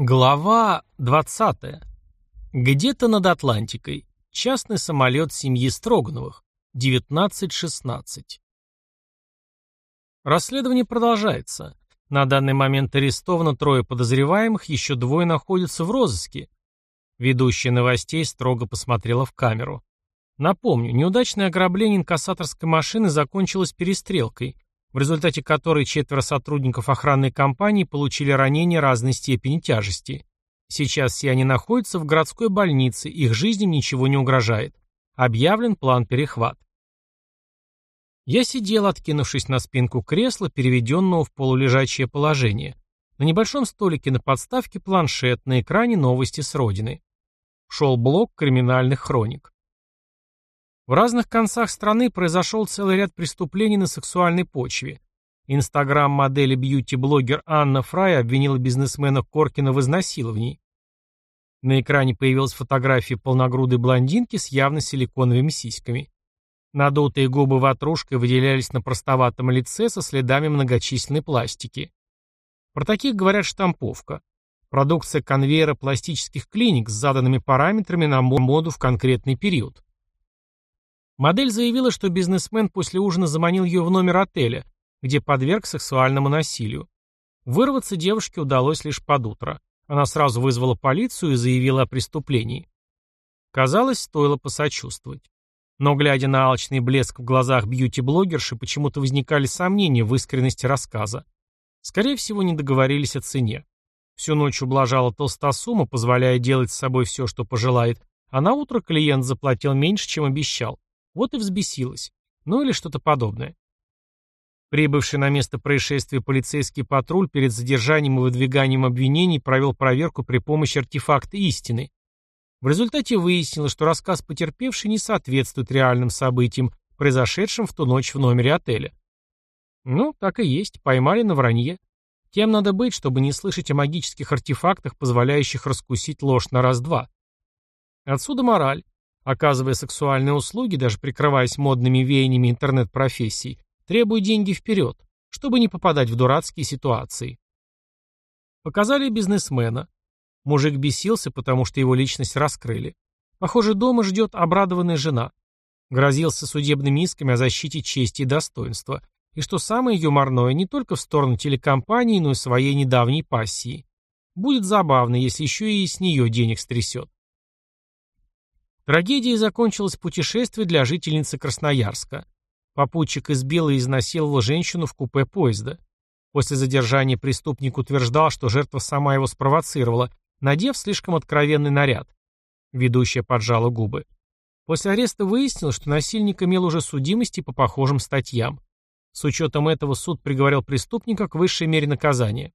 Глава 20. Где-то над Атлантикой. Частный самолет семьи Строгановых. 19.16. Расследование продолжается. На данный момент арестовано трое подозреваемых, еще двое находятся в розыске. Ведущая новостей строго посмотрела в камеру. Напомню, неудачное ограбление инкассаторской машины закончилось перестрелкой – в результате которой четверо сотрудников охранной компании получили ранения разной степени тяжести. Сейчас все они находятся в городской больнице, их жизням ничего не угрожает. Объявлен план перехват. Я сидел, откинувшись на спинку кресла, переведенного в полулежачее положение. На небольшом столике на подставке планшет, на экране новости с родины. Шел блок криминальных хроник. В разных концах страны произошел целый ряд преступлений на сексуальной почве. Инстаграм-модели бьюти-блогер Анна Фрай обвинила бизнесмена Коркина в изнасиловании. На экране появилась фотография полногрудой блондинки с явно силиконовыми сиськами. Надутые губы ватрушкой выделялись на простоватом лице со следами многочисленной пластики. Про таких говорят штамповка. Продукция конвейера пластических клиник с заданными параметрами на моду в конкретный период. Модель заявила, что бизнесмен после ужина заманил ее в номер отеля, где подверг сексуальному насилию. Вырваться девушке удалось лишь под утро. Она сразу вызвала полицию и заявила о преступлении. Казалось, стоило посочувствовать. Но, глядя на алчный блеск в глазах бьюти-блогерши, почему-то возникали сомнения в искренности рассказа. Скорее всего, не договорились о цене. Всю ночь ублажала толстосума, позволяя делать с собой все, что пожелает, а на утро клиент заплатил меньше, чем обещал. Вот и взбесилась. Ну или что-то подобное. Прибывший на место происшествия полицейский патруль перед задержанием и выдвиганием обвинений провел проверку при помощи артефакта истины. В результате выяснилось, что рассказ потерпевшей не соответствует реальным событиям, произошедшим в ту ночь в номере отеля. Ну, так и есть, поймали на вранье. Кем надо быть, чтобы не слышать о магических артефактах, позволяющих раскусить ложь на раз-два? Отсюда мораль. Оказывая сексуальные услуги, даже прикрываясь модными веяниями интернет-профессий, требуй деньги вперед, чтобы не попадать в дурацкие ситуации. Показали бизнесмена. Мужик бесился, потому что его личность раскрыли. Похоже, дома ждет обрадованная жена. Грозился судебными исками о защите чести и достоинства. И что самое юморное, не только в сторону телекомпании, но и своей недавней пассии. Будет забавно, если еще и с нее денег стрясет. Трагедией закончилось путешествие для жительницы Красноярска. Попутчик избил и изнасиловал женщину в купе поезда. После задержания преступник утверждал, что жертва сама его спровоцировала, надев слишком откровенный наряд. Ведущая поджала губы. После ареста выяснилось, что насильник имел уже судимости по похожим статьям. С учетом этого суд приговорил преступника к высшей мере наказания.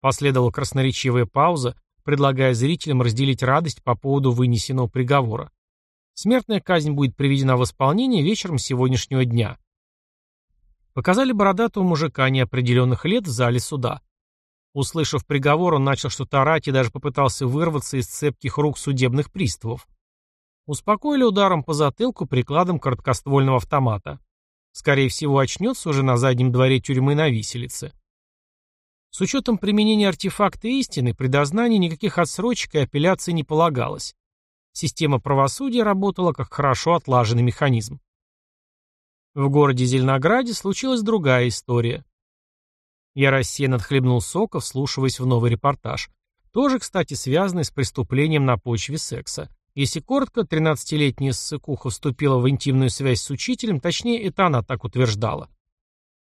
Последовала красноречивая пауза, предлагая зрителям разделить радость по поводу вынесенного приговора. Смертная казнь будет приведена в исполнение вечером сегодняшнего дня. Показали бородатого мужика неопределенных лет в зале суда. Услышав приговор, он начал что-то орать и даже попытался вырваться из цепких рук судебных приставов. Успокоили ударом по затылку прикладом короткоствольного автомата. Скорее всего, очнется уже на заднем дворе тюрьмы на виселице. С учетом применения артефакта истины, при дознании никаких отсрочек и апелляций не полагалось. Система правосудия работала как хорошо отлаженный механизм. В городе Зеленограде случилась другая история. Я рассеянно отхлебнул сока, вслушиваясь в новый репортаж. Тоже, кстати, связанный с преступлением на почве секса. Если коротко, 13-летняя ссыкуха вступила в интимную связь с учителем, точнее, это она так утверждала.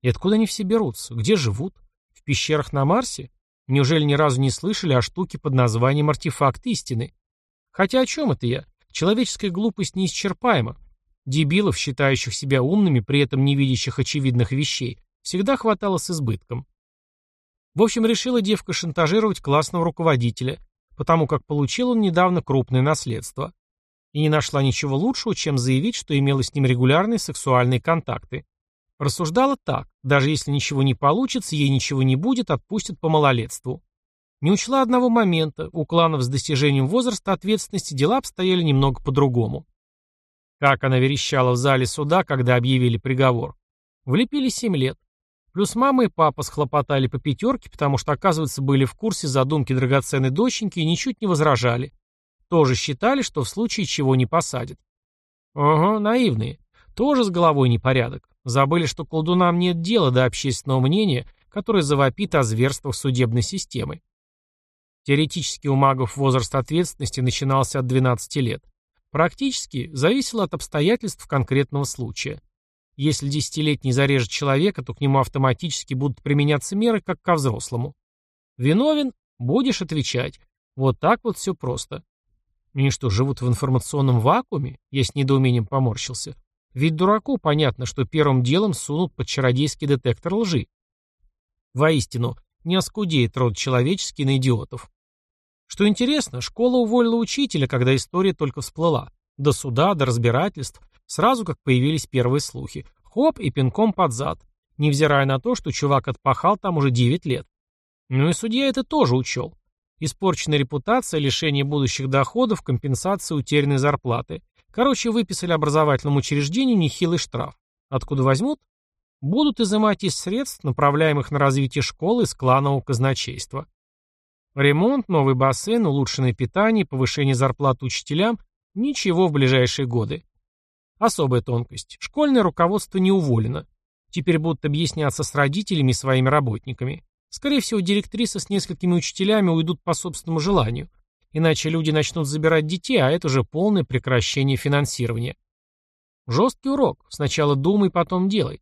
И откуда они все берутся? Где живут? В пещерах на Марсе? Неужели ни разу не слышали о штуке под названием артефакт истины? Хотя о чем это я? Человеческая глупость неисчерпаема. Дебилов, считающих себя умными, при этом не видящих очевидных вещей, всегда хватало с избытком. В общем, решила девка шантажировать классного руководителя, потому как получил он недавно крупное наследство. И не нашла ничего лучшего, чем заявить, что имела с ним регулярные сексуальные контакты. Рассуждала так, даже если ничего не получится, ей ничего не будет, отпустят по малолетству. Не учла одного момента, у кланов с достижением возраста ответственности дела обстояли немного по-другому. Как она верещала в зале суда, когда объявили приговор. Влепили семь лет. Плюс мама и папа схлопотали по пятерке, потому что, оказывается, были в курсе задумки драгоценной доченьки и ничуть не возражали. Тоже считали, что в случае чего не посадят. Ага, наивные. Тоже с головой непорядок. Забыли, что колдунам нет дела до общественного мнения, которое завопит о зверствах судебной системы. Теоретически у магов возраст ответственности начинался от 12 лет. Практически зависело от обстоятельств конкретного случая. Если десятилетний зарежет человека, то к нему автоматически будут применяться меры, как ко взрослому. Виновен – будешь отвечать. Вот так вот все просто. Они что, живут в информационном вакууме? Я с недоумением поморщился. Ведь дураку понятно, что первым делом сунут под чародейский детектор лжи. Воистину, не оскудеет род человеческий на идиотов. Что интересно, школа уволила учителя, когда история только всплыла. До суда, до разбирательств, сразу как появились первые слухи. Хоп и пинком под зад, невзирая на то, что чувак отпахал там уже 9 лет. Ну и судья это тоже учел. Испорченная репутация, лишение будущих доходов, компенсация утерянной зарплаты. Короче, выписали образовательному учреждению нехилый штраф. Откуда возьмут? Будут изымать из средств, направляемых на развитие школы из кланового казначейства. Ремонт, новый бассейн, улучшенное питание, повышение зарплат учителям – ничего в ближайшие годы. Особая тонкость. Школьное руководство не уволено. Теперь будут объясняться с родителями и своими работниками. Скорее всего, директриса с несколькими учителями уйдут по собственному желанию. Иначе люди начнут забирать детей, а это уже полное прекращение финансирования. Жесткий урок. Сначала думай, потом делай.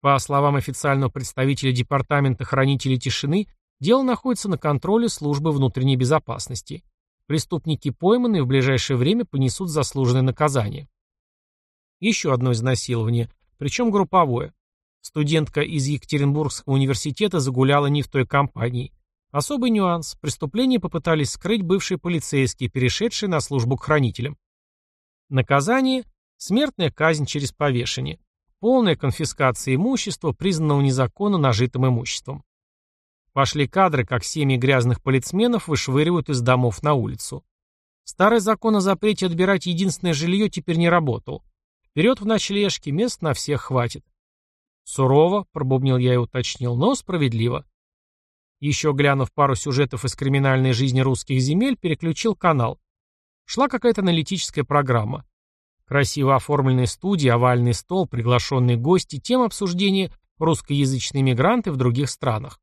По словам официального представителя Департамента хранителей тишины, дело находится на контроле службы внутренней безопасности. Преступники пойманы и в ближайшее время понесут заслуженное наказание. Еще одно изнасилование, причем групповое. Студентка из Екатеринбургского университета загуляла не в той компании. Особый нюанс. Преступление попытались скрыть бывшие полицейские, перешедшие на службу к хранителям. Наказание – смертная казнь через повешение. Полная конфискация имущества, признанного незаконно нажитым имуществом. Пошли кадры, как семьи грязных полицменов вышвыривают из домов на улицу. Старый закон о запрете отбирать единственное жилье теперь не работал. Вперед в ночлежке, мест на всех хватит. Сурово, пробубнил я и уточнил, но справедливо. Еще глянув пару сюжетов из криминальной жизни русских земель, переключил канал. Шла какая-то аналитическая программа. Красиво оформленные студии, овальный стол, приглашенные гости, тема обсуждения русскоязычные мигранты в других странах.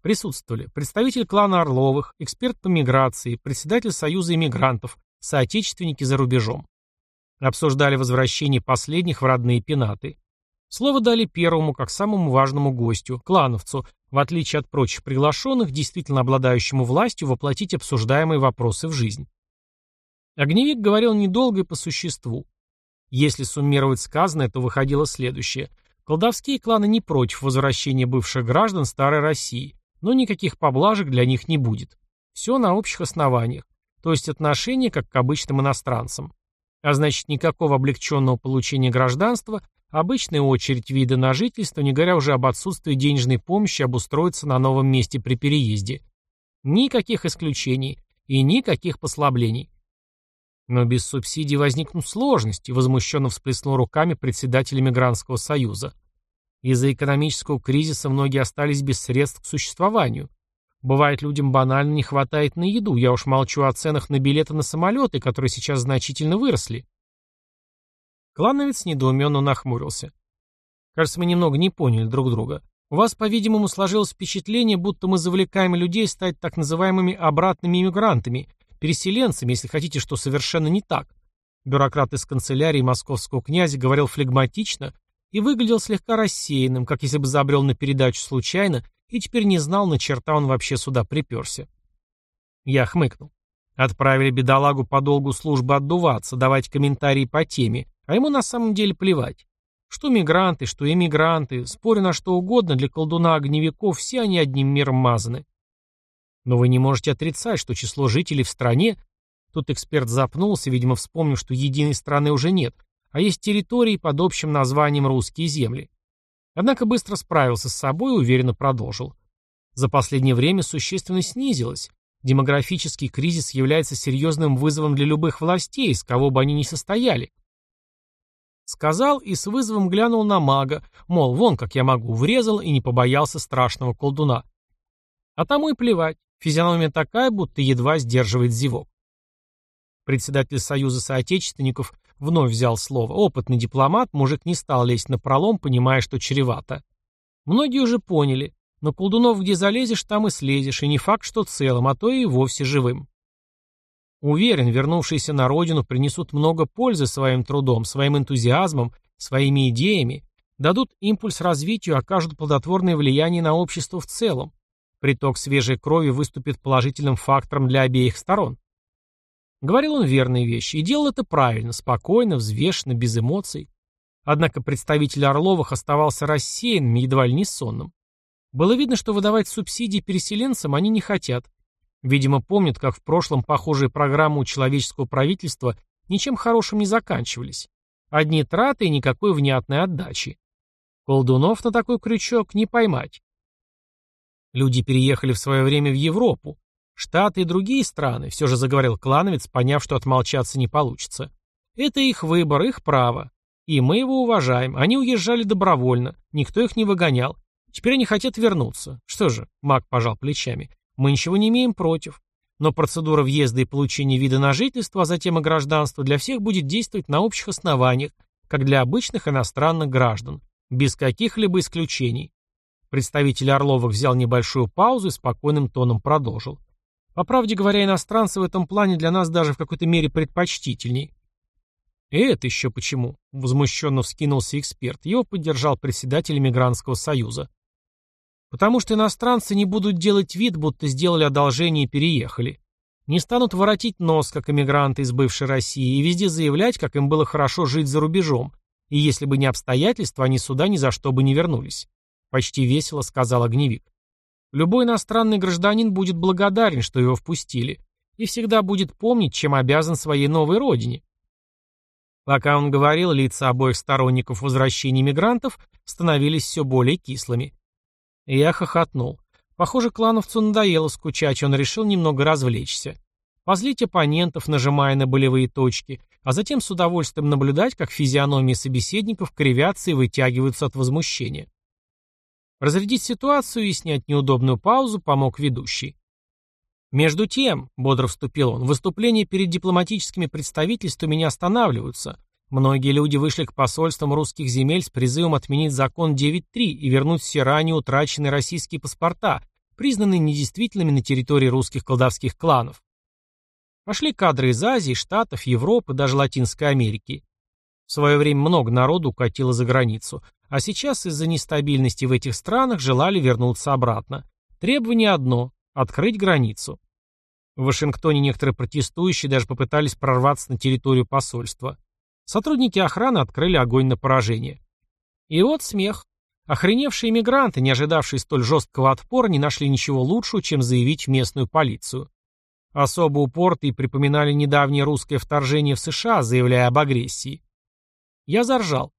Присутствовали представитель клана Орловых, эксперт по миграции, председатель Союза иммигрантов, соотечественники за рубежом. Обсуждали возвращение последних в родные пенаты. Слово дали первому, как самому важному гостю, клановцу, в отличие от прочих приглашенных, действительно обладающему властью воплотить обсуждаемые вопросы в жизнь. Огневик говорил недолго и по существу. Если суммировать сказанное, то выходило следующее. Колдовские кланы не против возвращения бывших граждан Старой России, но никаких поблажек для них не будет. Все на общих основаниях, то есть отношение как к обычным иностранцам. А значит, никакого облегченного получения гражданства, обычная очередь вида на жительство, не говоря уже об отсутствии денежной помощи обустроиться на новом месте при переезде. Никаких исключений и никаких послаблений. Но без субсидий возникнут сложности, возмущенно всплеснул руками председатель Мигрантского союза. Из-за экономического кризиса многие остались без средств к существованию. Бывает, людям банально не хватает на еду, я уж молчу о ценах на билеты на самолеты, которые сейчас значительно выросли. Клановец недоуменно нахмурился. Кажется, мы немного не поняли друг друга. У вас, по-видимому, сложилось впечатление, будто мы завлекаем людей стать так называемыми обратными иммигрантами, переселенцами, если хотите, что совершенно не так. Бюрократ из канцелярии московского князя говорил флегматично и выглядел слегка рассеянным, как если бы забрел на передачу случайно и теперь не знал, на черта он вообще сюда приперся. Я хмыкнул. Отправили бедолагу по долгу службы отдуваться, давать комментарии по теме, а ему на самом деле плевать. Что мигранты, что эмигранты, спорю на что угодно, для колдуна-огневиков все они одним миром мазаны. Но вы не можете отрицать, что число жителей в стране... Тут эксперт запнулся, видимо, вспомнив, что единой страны уже нет, а есть территории под общим названием «русские земли». Однако быстро справился с собой и уверенно продолжил. За последнее время существенно снизилось. Демографический кризис является серьезным вызовом для любых властей, с кого бы они ни состояли. Сказал и с вызовом глянул на мага, мол, вон как я могу, врезал и не побоялся страшного колдуна. А тому и плевать, физиономия такая, будто едва сдерживает зевок. Председатель Союза соотечественников вновь взял слово. Опытный дипломат, мужик не стал лезть на пролом, понимая, что чревато. Многие уже поняли, но колдунов где залезешь, там и слезешь, и не факт, что целым, а то и вовсе живым. Уверен, вернувшиеся на родину принесут много пользы своим трудом, своим энтузиазмом, своими идеями, дадут импульс развитию, окажут плодотворное влияние на общество в целом. Приток свежей крови выступит положительным фактором для обеих сторон. Говорил он верные вещи и делал это правильно, спокойно, взвешенно, без эмоций. Однако представитель Орловых оставался рассеянным, едва ли не сонным. Было видно, что выдавать субсидии переселенцам они не хотят, Видимо, помнят, как в прошлом похожие программы у человеческого правительства ничем хорошим не заканчивались. Одни траты и никакой внятной отдачи. Колдунов на такой крючок не поймать. Люди переехали в свое время в Европу. Штаты и другие страны, все же заговорил клановец, поняв, что отмолчаться не получится. Это их выбор, их право. И мы его уважаем. Они уезжали добровольно, никто их не выгонял. Теперь они хотят вернуться. Что же, маг пожал плечами. Мы ничего не имеем против. Но процедура въезда и получения вида на жительство, а затем и гражданства для всех будет действовать на общих основаниях, как для обычных иностранных граждан, без каких-либо исключений. Представитель Орловых взял небольшую паузу и спокойным тоном продолжил. По правде говоря, иностранцы в этом плане для нас даже в какой-то мере предпочтительней. «И это еще почему?» — возмущенно вскинулся эксперт. Его поддержал председатель Мигрантского союза. Потому что иностранцы не будут делать вид, будто сделали одолжение и переехали. Не станут воротить нос, как эмигранты из бывшей России, и везде заявлять, как им было хорошо жить за рубежом. И если бы не обстоятельства, они сюда ни за что бы не вернулись. Почти весело сказал огневик. Любой иностранный гражданин будет благодарен, что его впустили, и всегда будет помнить, чем обязан своей новой родине. Пока он говорил, лица обоих сторонников возвращения мигрантов становились все более кислыми. Я хохотнул. Похоже, клановцу надоело скучать, он решил немного развлечься. Позлить оппонентов, нажимая на болевые точки, а затем с удовольствием наблюдать, как физиономии собеседников кривятся и вытягиваются от возмущения. Разрядить ситуацию и снять неудобную паузу помог ведущий. «Между тем», — бодро вступил он, — «выступления перед дипломатическими представительствами не останавливаются. Многие люди вышли к посольствам русских земель с призывом отменить закон 9.3 и вернуть все ранее утраченные российские паспорта, признанные недействительными на территории русских колдовских кланов. Пошли кадры из Азии, Штатов, Европы, даже Латинской Америки. В свое время много народу укатило за границу, а сейчас из-за нестабильности в этих странах желали вернуться обратно. Требование одно – открыть границу. В Вашингтоне некоторые протестующие даже попытались прорваться на территорию посольства. Сотрудники охраны открыли огонь на поражение. И вот смех. Охреневшие иммигранты, не ожидавшие столь жесткого отпора, не нашли ничего лучшего, чем заявить в местную полицию. Особо упорты припоминали недавнее русское вторжение в США, заявляя об агрессии. Я заржал.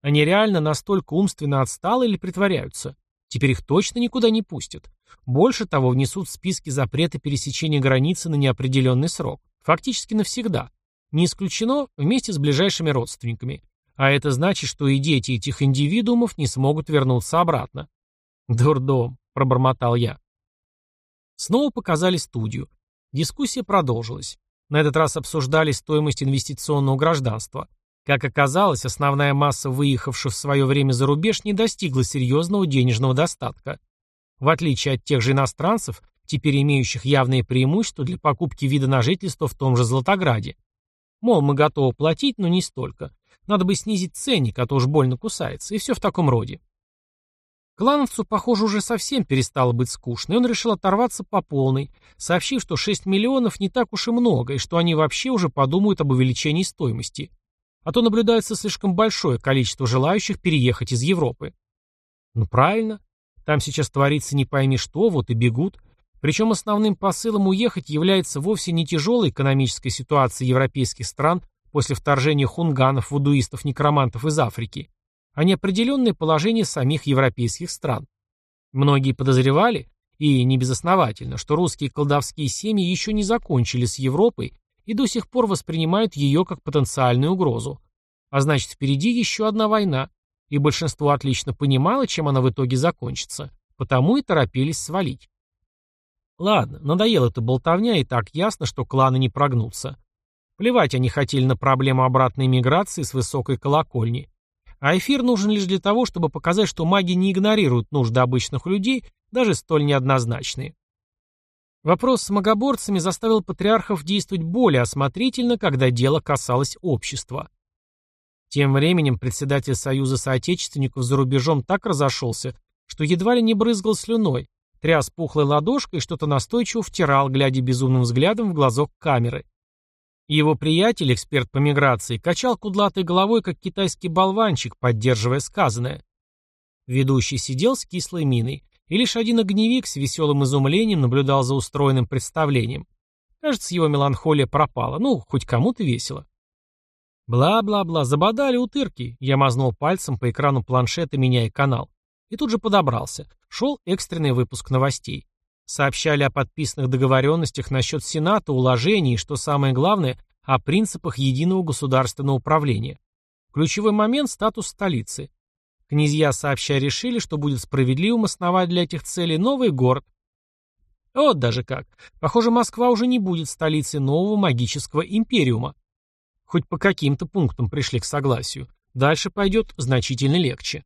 Они реально настолько умственно отсталы или притворяются? Теперь их точно никуда не пустят. Больше того, внесут в списки запрета пересечения границы на неопределенный срок. Фактически навсегда. Не исключено вместе с ближайшими родственниками. А это значит, что и дети этих индивидуумов не смогут вернуться обратно. «Дурдом», — пробормотал я. Снова показали студию. Дискуссия продолжилась. На этот раз обсуждали стоимость инвестиционного гражданства. Как оказалось, основная масса выехавших в свое время за рубеж не достигла серьезного денежного достатка. В отличие от тех же иностранцев, теперь имеющих явные преимущества для покупки вида на жительство в том же Златограде. Мол, мы готовы платить, но не столько. Надо бы снизить ценник, а то уж больно кусается. И все в таком роде. Клановцу, похоже, уже совсем перестало быть скучно, и он решил оторваться по полной, сообщив, что 6 миллионов не так уж и много, и что они вообще уже подумают об увеличении стоимости. А то наблюдается слишком большое количество желающих переехать из Европы. Ну правильно. Там сейчас творится не пойми что, вот и бегут. Причем основным посылом уехать является вовсе не тяжелая экономическая ситуация европейских стран после вторжения хунганов, вудуистов-некромантов из Африки, а неопределенное положение самих европейских стран. Многие подозревали, и не безосновательно, что русские колдовские семьи еще не закончили с Европой и до сих пор воспринимают ее как потенциальную угрозу. А значит, впереди еще одна война, и большинство отлично понимало, чем она в итоге закончится, потому и торопились свалить. Ладно, надоела эта болтовня, и так ясно, что кланы не прогнутся. Плевать они хотели на проблему обратной миграции с высокой колокольни. А эфир нужен лишь для того, чтобы показать, что маги не игнорируют нужды обычных людей, даже столь неоднозначные. Вопрос с магоборцами заставил патриархов действовать более осмотрительно, когда дело касалось общества. Тем временем председатель Союза соотечественников за рубежом так разошелся, что едва ли не брызгал слюной, тряс пухлой ладошкой и что-то настойчиво втирал, глядя безумным взглядом в глазок камеры. Его приятель, эксперт по миграции, качал кудлатой головой, как китайский болванчик, поддерживая сказанное. Ведущий сидел с кислой миной, и лишь один огневик с веселым изумлением наблюдал за устроенным представлением. Кажется, его меланхолия пропала. Ну, хоть кому-то весело. Бла-бла-бла, забодали утырки. Я мазнул пальцем по экрану планшета, меняя канал. И тут же подобрался. Шел экстренный выпуск новостей. Сообщали о подписанных договоренностях насчет Сената, уложений и, что самое главное, о принципах единого государственного управления. Ключевой момент – статус столицы. Князья сообща решили, что будет справедливым основать для этих целей новый город. Вот даже как. Похоже, Москва уже не будет столицей нового магического империума. Хоть по каким-то пунктам пришли к согласию. Дальше пойдет значительно легче.